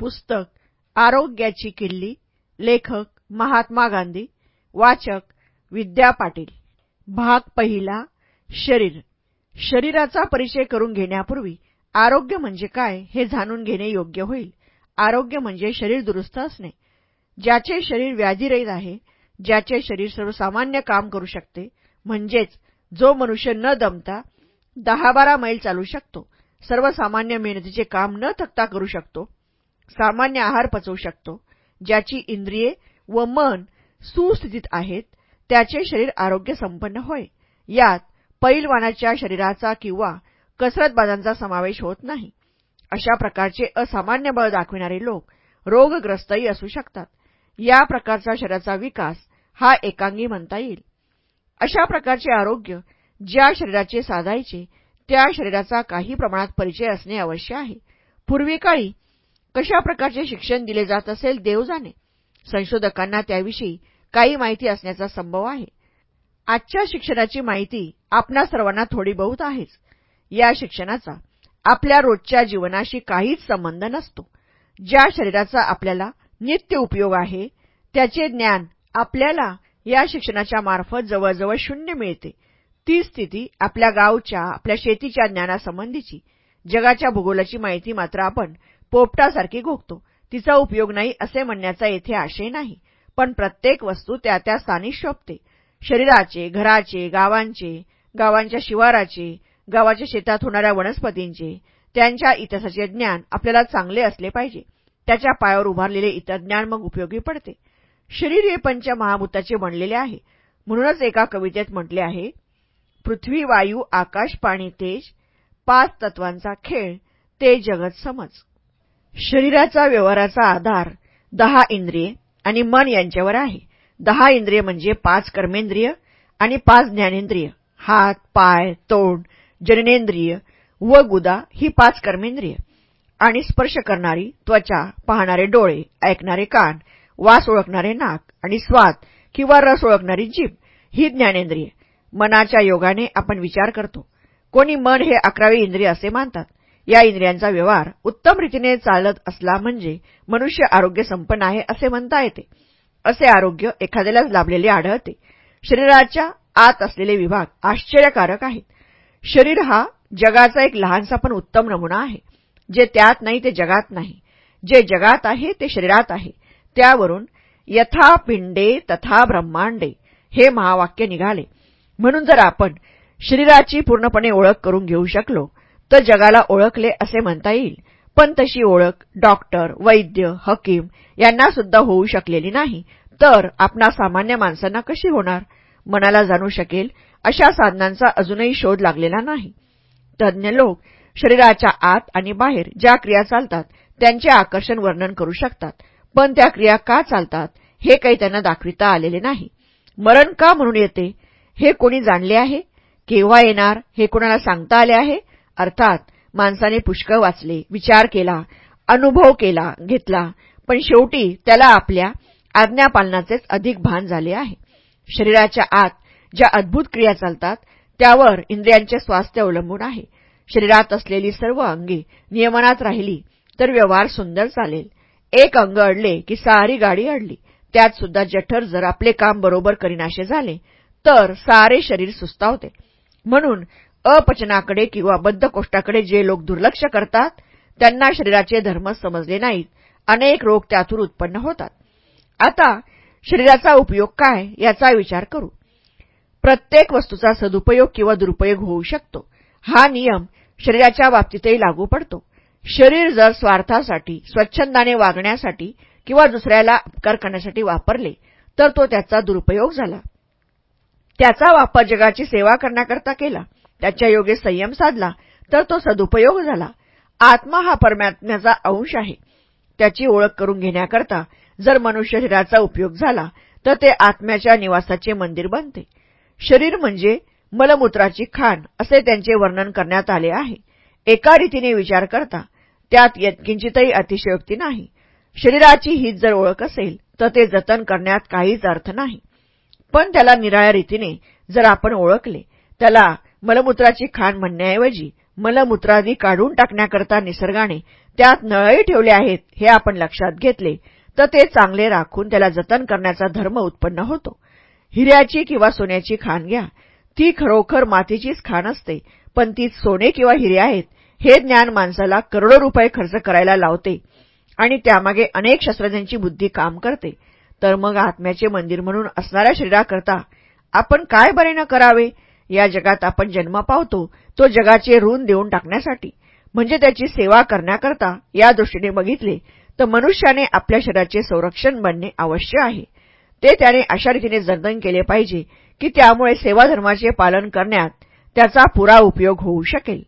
पुस्तक आरोग्याची किल्ली लेखक महात्मा गांधी वाचक विद्या पाटील. भाग पहिला शरीर. शरीराचा परिचय करून घेण्यापूर्वी आरोग्य म्हणजे काय हे जाणून घेणे योग्य होईल. आरोग्य म्हणजे शरीर दुरुस्त असणे. ज्याचे शरीर व्याधीरहित आहे ज्याचे शरीर सर्वसामान्य काम करू शकते म्हणजेच जो मनुष्य न दमता दहा बारा मैल चालू शकतो सर्वसामान्य मेहनतीचे काम न थकता करू शकतो सामान्य आहार पचवू शकतो ज्याची इंद्रिये व मन सुस्थितीत आहेत त्याचे शरीर आरोग्य संपन्न होय. यात पैलवानाच्या शरीराचा किंवा कसरतबाजांचा समावेश होत नाही. अशा प्रकारचे असामान्य बळ दाखविणारे लोक रोगग्रस्तही असू शकतात. या प्रकारचा शरीराचा विकास हा एकांगी म्हणता येईल. अशा प्रकारचे आरोग्य ज्या शरीराचे साधायचे त्या शरीराचा काही प्रमाणात परिचय असणे आवश्यक आहे. पूर्वी काळी कशा प्रकारचे शिक्षण दिले जात असेल देव जाणे. संशोधकांना त्याविषयी काही माहिती असण्याचा संभव आहे. आजच्या शिक्षणाची माहिती आपणा सर्वांना थोडी बहुत आहेच. या शिक्षणाचा आपल्या रोजच्या जीवनाशी काहीच संबंध नसतो. ज्या शरीराचा आपल्याला नित्य उपयोग आहे त्याचे ज्ञान आपल्याला या शिक्षणाच्या मार्फत जवळजवळ शून्य मिळते. ती स्थिती आपल्या गावच्या आपल्या शेतीच्या ज्ञानासंबंधीची जगाच्या भूगोलाची माहिती मात्र आपण पोपटासारखी घोगतो. तिचा उपयोग नाही असे म्हणण्याचा येथे आशय नाही पण प्रत्येक वस्तू त्या त्या स्थानी शोभते. शरीराचे घराचे गावांचे गावांच्या शिवाराचे गावाच्या शेतात होणाऱ्या वनस्पतींचे त्यांच्या इतिहासाचे ज्ञान आपल्याला चांगले असले पाहिजे. त्याच्या पायावर उभारलेले इतर ज्ञान मग उपयोगी पडते. शरीर हे पंचमहाभूताचे बनलेले आहे. म्हणूनच एका कवितेत म्हटले आहे पृथ्वी वायू आकाश पाणी तेज पाच तत्वांचा खेळ ते जगत समज. शरीराचा व्यवहाराचा आधार दहा इंद्रिये आणि मन यांच्यावर आहे. दहा इंद्रिय म्हणजे पाच कर्मेंद्रिय आणि पाच ज्ञानेंद्रिय. हात पाय तोंड जननेंद्रिय व गुदा ही पाच कर्मेंद्रिय. आणि स्पर्श करणारी त्वचा पाहणारे डोळे ऐकणारे कान वास ओळखणारे नाक आणि स्वाद किंवा रस ओळखणारी जीभ ही ज्ञानेंद्रिय. मनाच्या योगाने आपण विचार करतो. कोणी मन हे अकरावे इंद्रिय असे मानतात? या इंद्रियांचा व्यवहार उत्तम रीतीने चालत असला म्हणजे मनुष्य आरोग्य संपन्न आहे असे म्हणता येते. असे आरोग्य एखाद्यालाच लाभलेले आढळते. शरीराच्या आत असलेले विभाग आश्चर्यकारक आहेत. शरीर हा जगाचा एक लहानसा पण उत्तम नमुना आहे. जे त्यात नाही ते जगात नाही. जे जगात आहे ते शरीरात आहे. त्यावरून यथा पिंडे तथा ब्रह्मांडे हे महावाक्य निघाले. म्हणून जर आपण शरीराची पूर्णपणे ओळख करून घेऊ शकलो तर जगाला ओळखले असे म्हणता येईल. पण तशी ओळख डॉक्टर वैद्य हकीम यांना सुद्धा होऊ शकलेली नाही. तर आपणा सामान्य माणसांना कशी होणार? मनाला जाणू शकेल अशा साधनांचा अजूनही शोध लागलेला नाही. तज्ज्ञ लोक शरीराच्या आत आणि बाहेर ज्या क्रिया चालतात त्यांचे आकर्षण वर्णन करू शकतात. पण त्या क्रिया का चालतात हे काही त्यांना दाखविता आलेले नाही. मरण का म्हणून येते हे कोणी जाणले आहे? केव्हा येणार हे कोणाला सांगता आले आहे? अर्थात माणसाने पुष्कळ वाचले विचार केला अनुभव केला घेतला. पण शेवटी त्याला आपल्या आज्ञापालनाचेच अधिक भान झाले आहे. शरीराच्या आत ज्या अद्भुत क्रिया चालतात त्यावर इंद्रियांचे स्वास्थ्य अवलंबून आहे. शरीरात असलेली सर्व अंगे नियमनात राहिली तर व्यवहार सुंदर चालेल. एक अंग अडले की सारी गाडी अडली. त्यात सुद्धा जठर जर आपले काम बरोबर करीनाशे झाले तर सारे शरीर सुस्तावते. म्हणून अपचनाकडे किंवा बद्धकोष्टाकडे जे लोक दुर्लक्ष करतात त्यांना शरीराचे धर्म समजले नाहीत. अनेक रोग त्यातून उत्पन्न होतात. आता शरीराचा उपयोग काय याचा विचार करू. प्रत्येक वस्तूचा सदुपयोग किंवा दुरुपयोग होऊ शकतो. हा नियम शरीराच्या बाबतीतही लागू पडतो. शरीर जर स्वार्थासाठी स्वच्छंदाने वागण्यासाठी किंवा दुसऱ्याला उपकार करण्यासाठी वापरले तर तो त्याचा दुरुपयोग झाला. त्याचा वापर जगाची सेवा करण्याकरता केला. त्याच्या योगे संयम साधला तर तो सदुपयोग झाला. आत्मा हा परमात्म्याचा अंश आहे. त्याची ओळख करून घेण्याकरता जर मनुष्य शरीराचा उपयोग झाला तर ते आत्म्याच्या निवासाचे मंदिर बनते. शरीर म्हणजे मलमूत्राची खाण असे त्यांचे वर्णन करण्यात आले आहे. एका रीतीने विचार करता त्यात यत्किंचितही अतिशयोक्ती नाही. शरीराची हीच जर ओळख असेल तर ते जतन करण्यात काहीच अर्थ नाही. पण त्याला निराळ्या रीतीने जर आपण ओळखले त्याला मलमूत्राची खाण म्हणण्याऐवजी मलमूत्रादी काढून टाकण्याकरता निसर्गाने त्यात नळही ठेवले आहेत हे आपण लक्षात घेतले तर ते चांगले राखून त्याला जतन करण्याचा धर्म उत्पन्न होतो. हिऱ्याची किंवा सोन्याची खाण घ्या. ती खरोखर मातीचीच खाण असते पण ती सोने किंवा हिरे आहेत हे ज्ञान माणसाला करोडो रुपये खर्च करायला लावते आणि त्यामागे अनेक शास्त्रज्ञांची बुद्धी काम करते. तर मग आत्म्याचे मंदिर म्हणून असणाऱ्या शरीराकरता आपण काय बरे न करावे? या जगात आपण जन्म पावतो तो जगाचे ऋण देऊन टाकण्यासाठी. म्हणजे त्याची सेवा करण्याकरता या दृष्टीने बघितले तर मनुष्याने आपल्या शरीराचे संरक्षण बनणे आवश्यक आहे. ते त्याने अशा रीतीने जतन केले पाहिजे की त्यामुळे सेवाधर्माचे पालन करण्यात त्याचा पुरा उपयोग होऊ शकेल.